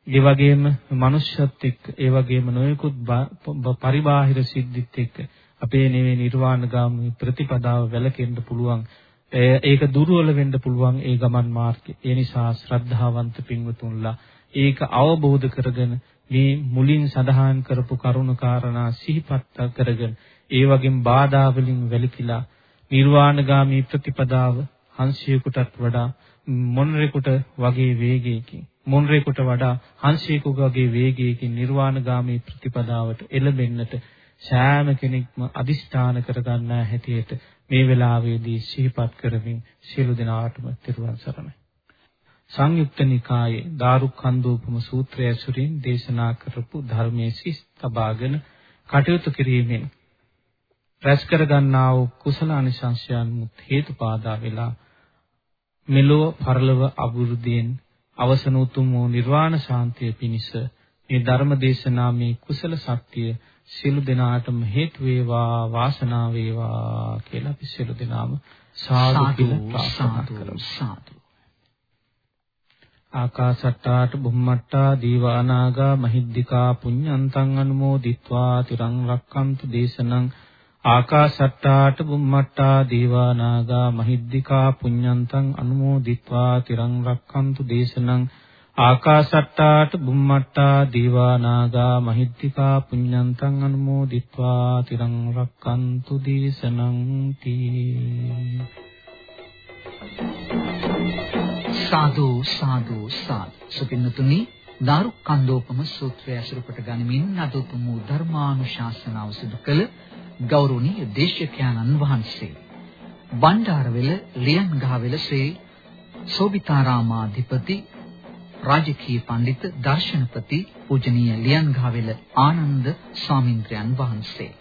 ඒ වගේම මනුෂ්‍යත් එක්ක ඒ වගේම නොයෙකුත් පරිබාහිර සිද්ධිත් එක්ක අපේ නෙවෙයි නිර්වාණගාමී ප්‍රතිපදාව වැළකෙන්න පුළුවන්. ඒක දුර්වල වෙන්න පුළුවන් ඒ ගමන් මාර්ගය. ඒ නිසා ශ්‍රද්ධාවන්ත පින්වතුන්ලා ඒක අවබෝධ කරගෙන මේ මුලින් සඳහන් කරපු කරුණු කාරණා සිහිපත් කරගෙන ඒ වගේම බාධා වලින් වැළකීලා නිර්වාණගාමී ප්‍රතිපදාව හංසයෙකුටත් වඩා මොනරෙකුට වගේ වේගයකින් මොනරෙකුට වඩා හංසයෙකුට වගේ වේගයකින් නිර්වාණගාමී ප්‍රතිපදාවට එළඹෙන්නට සෑම කෙනෙක්ම අදිෂ්ඨාන කරගන්නා හැටියට මේ වෙලාවේදී සිහිපත් කරමින් සියලු දෙනාටම තෙරුවන් සරණයි. සංයුක්ත නිකායේ දාරුක්ඛන්දෝපම සූත්‍රය ඇසුරින් දේශනා කරපු ධර්මයේ සිස් තබාගෙන කටයුතු කිරීමෙන් රැස් කරගන්නා වූ කුසල අනිසංශයන් මුත් හේතුපාදා වෙලා මෙලොව පරලොව අභිවෘද්ධියෙන් අවසන උතුම් වූ නිර්වාණ ශාන්තිය පිණිස මේ ධර්ම දේශනාමේ කුසල ශක්තිය සියලු දෙනාටම හේතු වේවා වාසනාව වේවා කියලා අපි සියලු දෙනාම සාදු කරමු. සාදු ආකාසට්ටාට බුම්මට්ටා දීවානාගා මහිද්దికා පුඤ්ඤන්තං අනුමෝදිත්වා තිරං රක්칸තු දේශනං ආකාසට්ටාට බුම්මට්ටා දීවානාගා මහිද්దికා පුඤ්ඤන්තං අනුමෝදිත්වා තිරං රක්칸තු දේශනං ආකාසට්ටාට බුම්මට්ටා දීවානාගා මහිද්దికා පුඤ්ඤන්තං අනුමෝදිත්වා තිරං රක්칸තු දේශනං තී Thank you. සාදු සාදු සාදු. සුපින්නතුනි දාරුකන්දෝපම සූත්‍රය අසුරු කොට ගනිමින් අද උතුම් වූ ධර්මානුශාසනාව සිදු කළ ගෞරවනීය දේශකයන්න් වහන්සේ. බණ්ඩාරවෙල ලියන්ගහවෙල ශ්‍රී සෝබිතාරාමාධිපති රාජකීය පඬිත දර්ශනපති පූජනීය ලියන්ගහවෙල ආනන්ද ස්වාමින්ද්‍රයන් වහන්සේ.